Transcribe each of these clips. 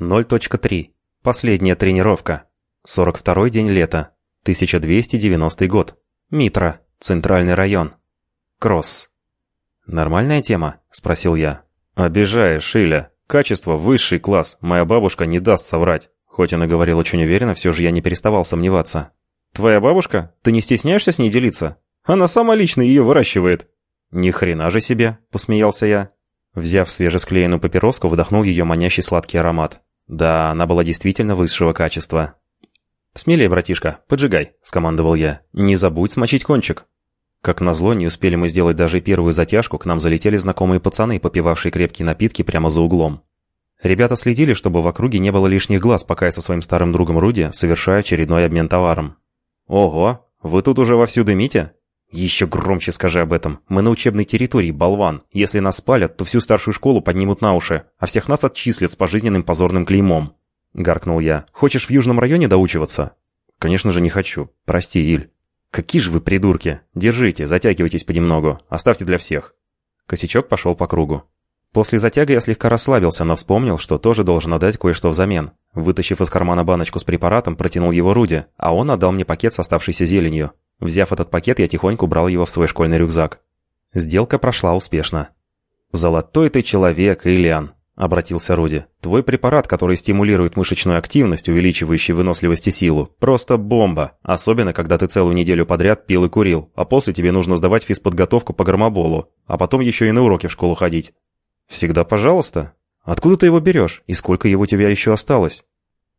0.3. Последняя тренировка. 42 день лета. 1290 год. Митра. Центральный район. Кросс. «Нормальная тема?» – спросил я. «Обижаешь, Иля. Качество – высший класс. Моя бабушка не даст соврать». Хоть он и говорил очень уверенно, все же я не переставал сомневаться. «Твоя бабушка? Ты не стесняешься с ней делиться? Она сама лично ее выращивает». «Ни хрена же себе!» – посмеялся я. Взяв свежесклеенную папироску, вдохнул ее манящий сладкий аромат. Да, она была действительно высшего качества. «Смелее, братишка, поджигай», — скомандовал я. «Не забудь смочить кончик». Как назло, не успели мы сделать даже первую затяжку, к нам залетели знакомые пацаны, попивавшие крепкие напитки прямо за углом. Ребята следили, чтобы в округе не было лишних глаз, пока я со своим старым другом Руди совершаю очередной обмен товаром. «Ого, вы тут уже вовсю дымите?» «Еще громче скажи об этом. Мы на учебной территории, болван. Если нас спалят, то всю старшую школу поднимут на уши, а всех нас отчислят с пожизненным позорным клеймом». Гаркнул я. «Хочешь в южном районе доучиваться?» «Конечно же не хочу. Прости, Иль». «Какие же вы придурки! Держите, затягивайтесь понемногу. Оставьте для всех». Косячок пошел по кругу. После затяга я слегка расслабился, но вспомнил, что тоже должен отдать кое-что взамен. Вытащив из кармана баночку с препаратом, протянул его Руди, а он отдал мне пакет с оставшейся зеленью. Взяв этот пакет, я тихонько убрал его в свой школьный рюкзак. Сделка прошла успешно. «Золотой ты человек, Ильян», — обратился Руди. «Твой препарат, который стимулирует мышечную активность, увеличивающий выносливость и силу, просто бомба. Особенно, когда ты целую неделю подряд пил и курил, а после тебе нужно сдавать физподготовку по громоболу, а потом еще и на уроки в школу ходить». «Всегда пожалуйста. Откуда ты его берешь? И сколько его у тебя еще осталось?»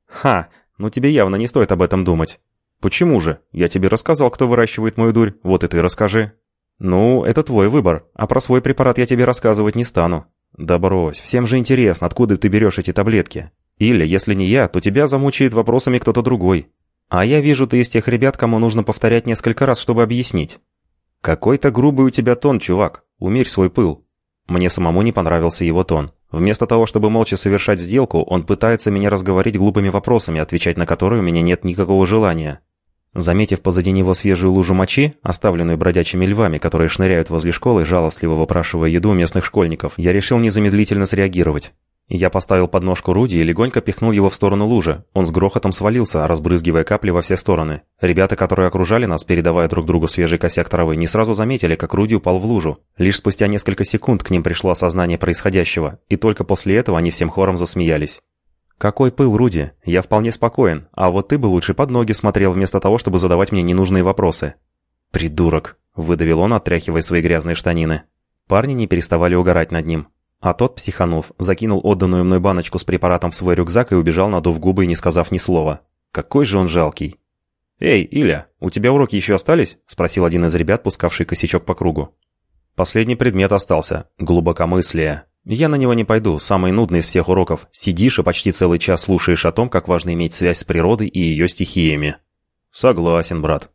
«Ха, ну тебе явно не стоит об этом думать. «Почему же? Я тебе рассказал, кто выращивает мою дурь, вот и ты расскажи». «Ну, это твой выбор, а про свой препарат я тебе рассказывать не стану». «Да брось, всем же интересно, откуда ты берешь эти таблетки. Или, если не я, то тебя замучает вопросами кто-то другой. А я вижу, ты из тех ребят, кому нужно повторять несколько раз, чтобы объяснить». «Какой-то грубый у тебя тон, чувак. Умерь свой пыл». Мне самому не понравился его тон. Вместо того, чтобы молча совершать сделку, он пытается меня разговорить глупыми вопросами, отвечать на которые у меня нет никакого желания. Заметив позади него свежую лужу мочи, оставленную бродячими львами, которые шныряют возле школы, жалостливо выпрашивая еду местных школьников, я решил незамедлительно среагировать. Я поставил подножку Руди и легонько пихнул его в сторону лужи. Он с грохотом свалился, разбрызгивая капли во все стороны. Ребята, которые окружали нас, передавая друг другу свежий косяк травы, не сразу заметили, как Руди упал в лужу. Лишь спустя несколько секунд к ним пришло осознание происходящего, и только после этого они всем хором засмеялись. «Какой пыл, Руди? Я вполне спокоен, а вот ты бы лучше под ноги смотрел, вместо того, чтобы задавать мне ненужные вопросы». «Придурок!» — выдавил он, отряхивая свои грязные штанины. Парни не переставали угорать над ним. А тот, психанув, закинул отданную мной баночку с препаратом в свой рюкзак и убежал, надув губы не сказав ни слова. Какой же он жалкий. «Эй, Иля, у тебя уроки еще остались?» — спросил один из ребят, пускавший косячок по кругу. Последний предмет остался — глубокомыслие. Я на него не пойду, самый нудный из всех уроков. Сидишь и почти целый час слушаешь о том, как важно иметь связь с природой и ее стихиями. Согласен, брат.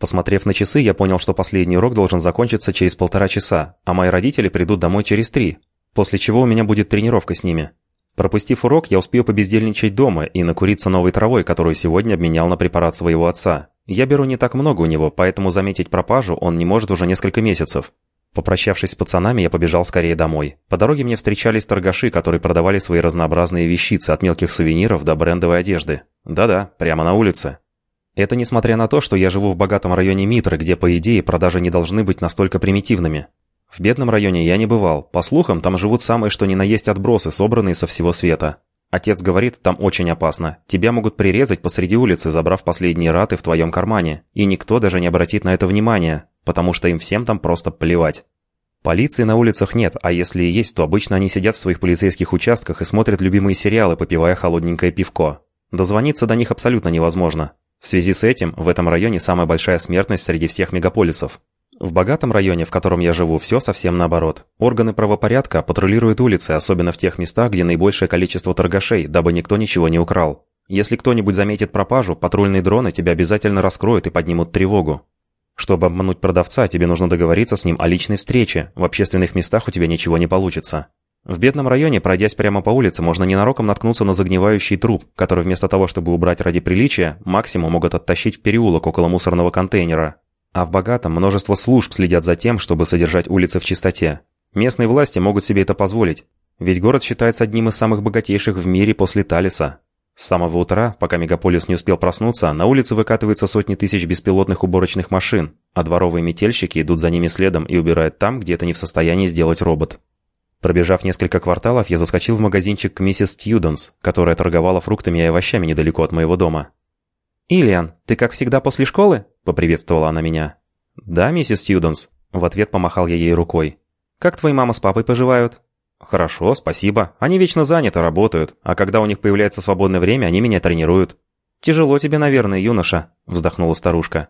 Посмотрев на часы, я понял, что последний урок должен закончиться через полтора часа, а мои родители придут домой через три, после чего у меня будет тренировка с ними. Пропустив урок, я успел побездельничать дома и накуриться новой травой, которую сегодня обменял на препарат своего отца. Я беру не так много у него, поэтому заметить пропажу он не может уже несколько месяцев. Попрощавшись с пацанами, я побежал скорее домой. По дороге мне встречались торгаши, которые продавали свои разнообразные вещицы от мелких сувениров до брендовой одежды. Да-да, прямо на улице. Это несмотря на то, что я живу в богатом районе Митры, где, по идее, продажи не должны быть настолько примитивными. В бедном районе я не бывал. По слухам, там живут самые что ни на есть отбросы, собранные со всего света. Отец говорит, там очень опасно. Тебя могут прирезать посреди улицы, забрав последние раты в твоем кармане. И никто даже не обратит на это внимания, потому что им всем там просто плевать. Полиции на улицах нет, а если и есть, то обычно они сидят в своих полицейских участках и смотрят любимые сериалы, попивая холодненькое пивко. Дозвониться до них абсолютно невозможно. В связи с этим в этом районе самая большая смертность среди всех мегаполисов. В богатом районе, в котором я живу, все совсем наоборот. Органы правопорядка патрулируют улицы, особенно в тех местах, где наибольшее количество торгашей, дабы никто ничего не украл. Если кто-нибудь заметит пропажу, патрульные дроны тебя обязательно раскроют и поднимут тревогу. Чтобы обмануть продавца, тебе нужно договориться с ним о личной встрече. В общественных местах у тебя ничего не получится. В бедном районе, пройдясь прямо по улице, можно ненароком наткнуться на загнивающий труп, который вместо того, чтобы убрать ради приличия, максимум могут оттащить в переулок около мусорного контейнера. А в богатом множество служб следят за тем, чтобы содержать улицы в чистоте. Местные власти могут себе это позволить. Ведь город считается одним из самых богатейших в мире после Талиса. С самого утра, пока мегаполис не успел проснуться, на улице выкатываются сотни тысяч беспилотных уборочных машин, а дворовые метельщики идут за ними следом и убирают там, где это не в состоянии сделать робот. Пробежав несколько кварталов, я заскочил в магазинчик к миссис Тьюденс, которая торговала фруктами и овощами недалеко от моего дома. «Ильян, ты как всегда после школы?» – поприветствовала она меня. «Да, миссис Тьюденс», – в ответ помахал я ей рукой. «Как твои мама с папой поживают?» «Хорошо, спасибо. Они вечно заняты, работают, а когда у них появляется свободное время, они меня тренируют». «Тяжело тебе, наверное, юноша», — вздохнула старушка.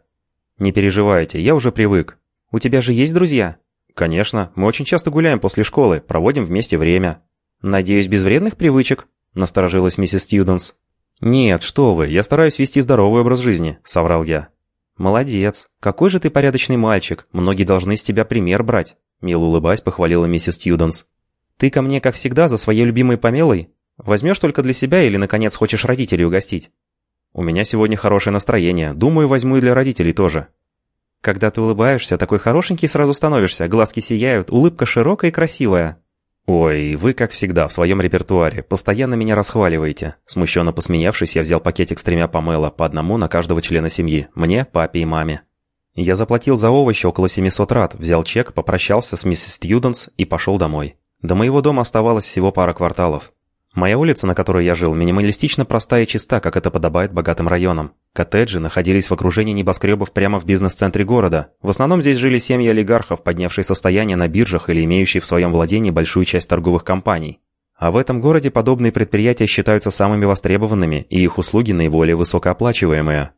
«Не переживайте, я уже привык. У тебя же есть друзья?» «Конечно, мы очень часто гуляем после школы, проводим вместе время». «Надеюсь, без вредных привычек?» — насторожилась миссис Стьюденс. «Нет, что вы, я стараюсь вести здоровый образ жизни», — соврал я. «Молодец. Какой же ты порядочный мальчик. Многие должны с тебя пример брать», — мило улыбаясь, похвалила миссис Стьюденс. Ты ко мне, как всегда, за своей любимой помелой? Возьмешь только для себя или, наконец, хочешь родителей угостить? У меня сегодня хорошее настроение. Думаю, возьму и для родителей тоже. Когда ты улыбаешься, такой хорошенький сразу становишься, глазки сияют, улыбка широкая и красивая. «Ой, вы, как всегда, в своем репертуаре, постоянно меня расхваливаете». Смущенно посмеявшись, я взял пакетик с тремя помело, по одному на каждого члена семьи, мне, папе и маме. Я заплатил за овощи около 700 рат, взял чек, попрощался с миссис Стьюденс и пошел домой. До моего дома оставалось всего пара кварталов. Моя улица, на которой я жил, минималистично проста и чиста, как это подобает богатым районам. Коттеджи находились в окружении небоскребов прямо в бизнес-центре города. В основном здесь жили семьи олигархов, поднявшие состояние на биржах или имеющие в своем владении большую часть торговых компаний. А в этом городе подобные предприятия считаются самыми востребованными, и их услуги наиболее высокооплачиваемые.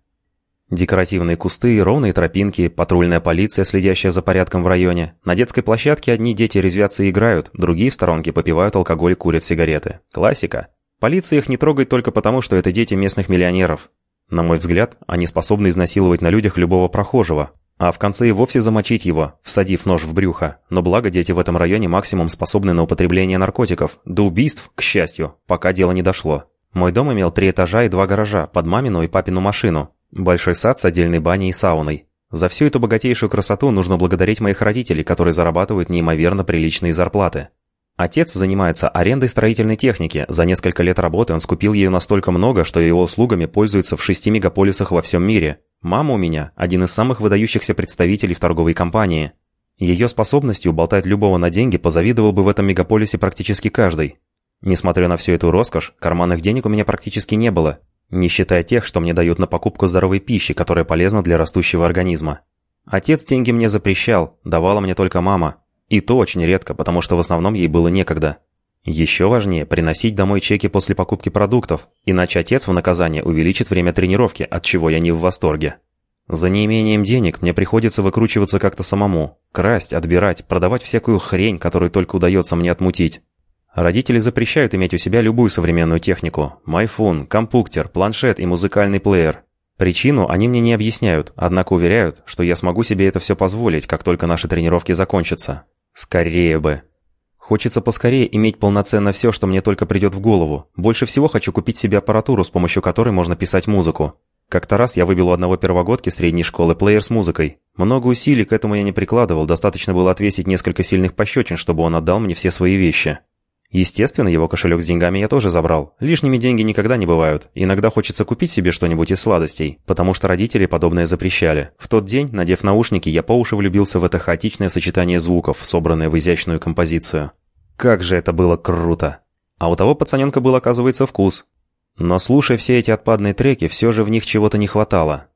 Декоративные кусты, ровные тропинки, патрульная полиция, следящая за порядком в районе. На детской площадке одни дети резвятся и играют, другие в сторонке попивают алкоголь курят сигареты. Классика. Полиция их не трогает только потому, что это дети местных миллионеров. На мой взгляд, они способны изнасиловать на людях любого прохожего, а в конце и вовсе замочить его, всадив нож в брюхо. Но благо дети в этом районе максимум способны на употребление наркотиков. До убийств, к счастью, пока дело не дошло. Мой дом имел три этажа и два гаража под мамину и папину машину. Большой сад с отдельной баней и сауной. За всю эту богатейшую красоту нужно благодарить моих родителей, которые зарабатывают неимоверно приличные зарплаты. Отец занимается арендой строительной техники. За несколько лет работы он скупил ее настолько много, что его услугами пользуются в шести мегаполисах во всем мире. Мама у меня – один из самых выдающихся представителей в торговой компании. Ее способностью болтать любого на деньги позавидовал бы в этом мегаполисе практически каждый. Несмотря на всю эту роскошь, карманных денег у меня практически не было, не считая тех, что мне дают на покупку здоровой пищи, которая полезна для растущего организма. Отец деньги мне запрещал, давала мне только мама. И то очень редко, потому что в основном ей было некогда. Еще важнее приносить домой чеки после покупки продуктов, иначе отец в наказание увеличит время тренировки, от чего я не в восторге. За неимением денег мне приходится выкручиваться как-то самому, красть, отбирать, продавать всякую хрень, которую только удается мне отмутить. Родители запрещают иметь у себя любую современную технику – майфон, компуктер, планшет и музыкальный плеер. Причину они мне не объясняют, однако уверяют, что я смогу себе это все позволить, как только наши тренировки закончатся. Скорее бы. Хочется поскорее иметь полноценно все, что мне только придет в голову. Больше всего хочу купить себе аппаратуру, с помощью которой можно писать музыку. Как-то раз я вывел у одного первогодки средней школы плеер с музыкой. Много усилий к этому я не прикладывал, достаточно было отвесить несколько сильных пощечин, чтобы он отдал мне все свои вещи. Естественно, его кошелек с деньгами я тоже забрал. Лишними деньги никогда не бывают. Иногда хочется купить себе что-нибудь из сладостей, потому что родители подобное запрещали. В тот день, надев наушники, я по уши влюбился в это хаотичное сочетание звуков, собранное в изящную композицию. Как же это было круто! А у того пацаненка был, оказывается, вкус. Но слушая все эти отпадные треки, все же в них чего-то не хватало.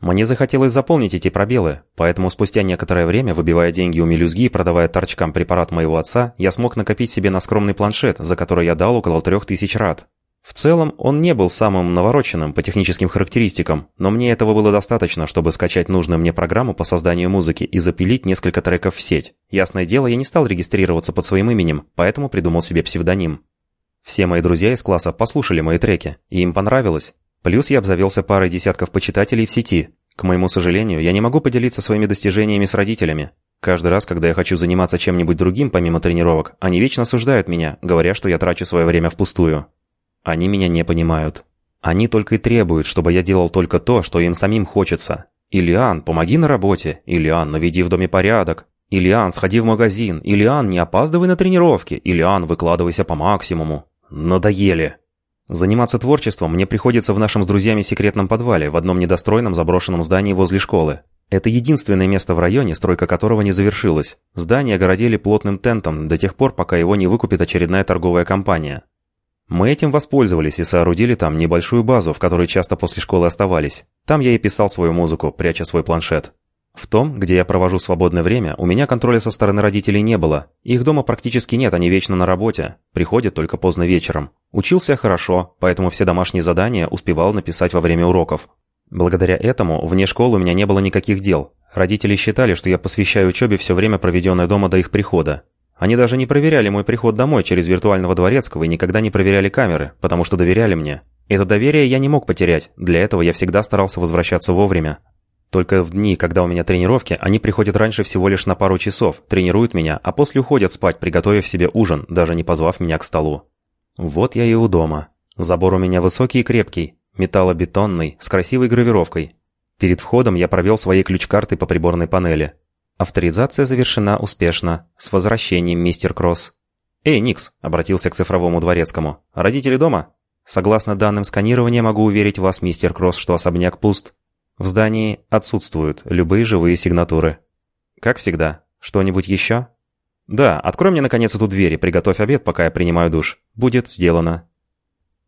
Мне захотелось заполнить эти пробелы, поэтому спустя некоторое время, выбивая деньги у мелюзги и продавая торчкам препарат моего отца, я смог накопить себе на скромный планшет, за который я дал около трех тысяч рат. В целом, он не был самым навороченным по техническим характеристикам, но мне этого было достаточно, чтобы скачать нужную мне программу по созданию музыки и запилить несколько треков в сеть. Ясное дело, я не стал регистрироваться под своим именем, поэтому придумал себе псевдоним. Все мои друзья из класса послушали мои треки, и им понравилось. Плюс я обзавелся парой десятков почитателей в сети. К моему сожалению, я не могу поделиться своими достижениями с родителями. Каждый раз, когда я хочу заниматься чем-нибудь другим, помимо тренировок, они вечно осуждают меня, говоря, что я трачу свое время впустую. Они меня не понимают. Они только и требуют, чтобы я делал только то, что им самим хочется. «Ильян, помоги на работе! Ильян, наведи в доме порядок!» «Ильян, сходи в магазин! Ильян, не опаздывай на тренировки! Ильян, выкладывайся по максимуму!» Надоели! Заниматься творчеством мне приходится в нашем с друзьями секретном подвале в одном недостроенном заброшенном здании возле школы. Это единственное место в районе, стройка которого не завершилась. Здание огородили плотным тентом до тех пор, пока его не выкупит очередная торговая компания. Мы этим воспользовались и соорудили там небольшую базу, в которой часто после школы оставались. Там я и писал свою музыку, пряча свой планшет. В том, где я провожу свободное время, у меня контроля со стороны родителей не было. Их дома практически нет, они вечно на работе. Приходят только поздно вечером. Учился хорошо, поэтому все домашние задания успевал написать во время уроков. Благодаря этому вне школы у меня не было никаких дел. Родители считали, что я посвящаю учебе все время, проведенное дома до их прихода. Они даже не проверяли мой приход домой через виртуального дворецкого и никогда не проверяли камеры, потому что доверяли мне. Это доверие я не мог потерять, для этого я всегда старался возвращаться вовремя. Только в дни, когда у меня тренировки, они приходят раньше всего лишь на пару часов, тренируют меня, а после уходят спать, приготовив себе ужин, даже не позвав меня к столу. Вот я и у дома. Забор у меня высокий и крепкий, металлобетонный, с красивой гравировкой. Перед входом я провел свои ключ-карты по приборной панели. Авторизация завершена успешно. С возвращением, мистер Кросс. «Эй, Никс!» – обратился к цифровому дворецкому. «Родители дома?» «Согласно данным сканирования, могу уверить вас, мистер Кросс, что особняк пуст. В здании отсутствуют любые живые сигнатуры. Как всегда. Что-нибудь еще? Да, открой мне наконец эту дверь и приготовь обед, пока я принимаю душ. Будет сделано.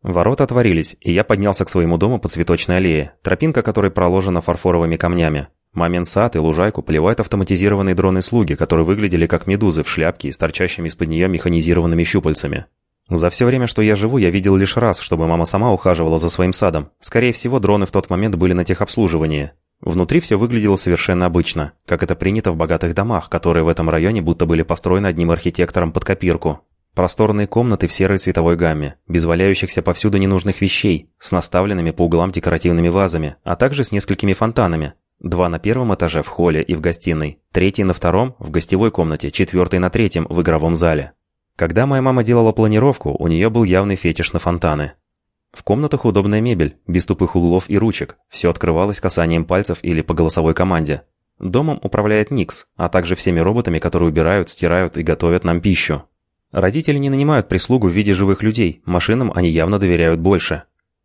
Ворота отворились, и я поднялся к своему дому по цветочной аллее, тропинка которой проложена фарфоровыми камнями. Мамин сад и лужайку поливают автоматизированные дроны-слуги, которые выглядели как медузы в шляпке и с торчащими из-под нее механизированными щупальцами. За все время, что я живу, я видел лишь раз, чтобы мама сама ухаживала за своим садом. Скорее всего, дроны в тот момент были на техобслуживании. Внутри все выглядело совершенно обычно, как это принято в богатых домах, которые в этом районе будто были построены одним архитектором под копирку. Просторные комнаты в серой цветовой гамме, без валяющихся повсюду ненужных вещей, с наставленными по углам декоративными вазами, а также с несколькими фонтанами. Два на первом этаже в холле и в гостиной, третий на втором в гостевой комнате, четвертый на третьем в игровом зале. Когда моя мама делала планировку, у нее был явный фетиш на фонтаны. В комнатах удобная мебель, без тупых углов и ручек, все открывалось касанием пальцев или по голосовой команде. Домом управляет Никс, а также всеми роботами, которые убирают, стирают и готовят нам пищу. Родители не нанимают прислугу в виде живых людей, машинам они явно доверяют больше.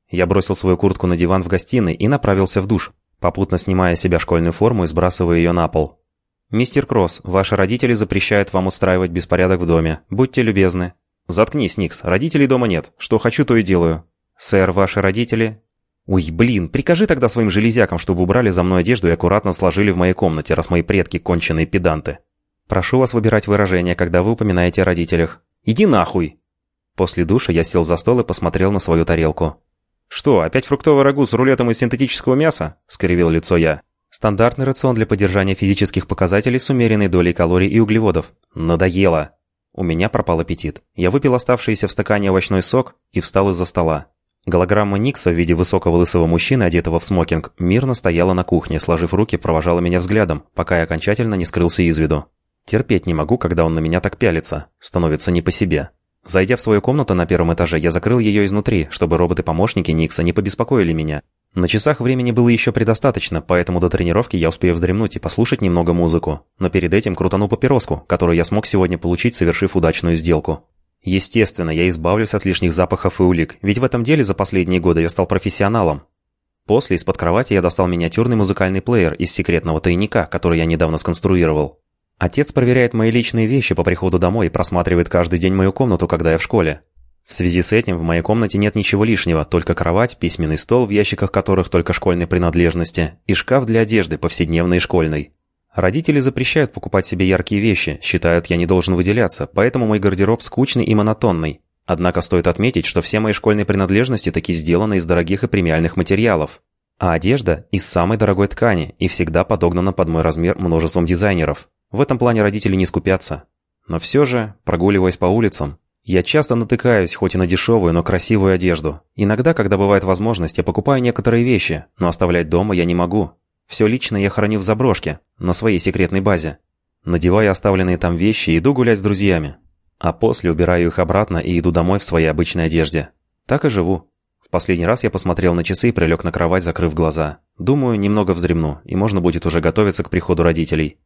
Я бросил свою куртку на диван в гостиной и направился в душ, попутно снимая с себя школьную форму и сбрасывая ее на пол. «Мистер Кросс, ваши родители запрещают вам устраивать беспорядок в доме. Будьте любезны». «Заткнись, Никс, родителей дома нет. Что хочу, то и делаю». «Сэр, ваши родители...» «Ой, блин, прикажи тогда своим железякам, чтобы убрали за мной одежду и аккуратно сложили в моей комнате, раз мои предки конченые педанты. Прошу вас выбирать выражение, когда вы упоминаете о родителях. Иди нахуй!» После душа я сел за стол и посмотрел на свою тарелку. «Что, опять фруктовый рагу с рулетом из синтетического мяса?» — скривил лицо я. Стандартный рацион для поддержания физических показателей с умеренной долей калорий и углеводов. Надоело. У меня пропал аппетит. Я выпил оставшийся в стакане овощной сок и встал из-за стола. Голограмма Никса в виде высокого лысого мужчины, одетого в смокинг, мирно стояла на кухне, сложив руки, провожала меня взглядом, пока я окончательно не скрылся из виду. Терпеть не могу, когда он на меня так пялится. Становится не по себе. Зайдя в свою комнату на первом этаже, я закрыл ее изнутри, чтобы роботы-помощники Никса не побеспокоили меня, на часах времени было еще предостаточно, поэтому до тренировки я успею вздремнуть и послушать немного музыку. Но перед этим крутану папироску, которую я смог сегодня получить, совершив удачную сделку. Естественно, я избавлюсь от лишних запахов и улик, ведь в этом деле за последние годы я стал профессионалом. После из-под кровати я достал миниатюрный музыкальный плеер из секретного тайника, который я недавно сконструировал. Отец проверяет мои личные вещи по приходу домой и просматривает каждый день мою комнату, когда я в школе. В связи с этим в моей комнате нет ничего лишнего, только кровать, письменный стол, в ящиках которых только школьной принадлежности, и шкаф для одежды, повседневной и школьной. Родители запрещают покупать себе яркие вещи, считают, я не должен выделяться, поэтому мой гардероб скучный и монотонный. Однако стоит отметить, что все мои школьные принадлежности таки сделаны из дорогих и премиальных материалов. А одежда из самой дорогой ткани и всегда подогнана под мой размер множеством дизайнеров. В этом плане родители не скупятся. Но все же, прогуливаясь по улицам, я часто натыкаюсь, хоть и на дешевую, но красивую одежду. Иногда, когда бывает возможность, я покупаю некоторые вещи, но оставлять дома я не могу. Все лично я храню в заброшке, на своей секретной базе. Надеваю оставленные там вещи и иду гулять с друзьями. А после убираю их обратно и иду домой в своей обычной одежде. Так и живу. В последний раз я посмотрел на часы и прилег на кровать, закрыв глаза. Думаю, немного вздремну, и можно будет уже готовиться к приходу родителей.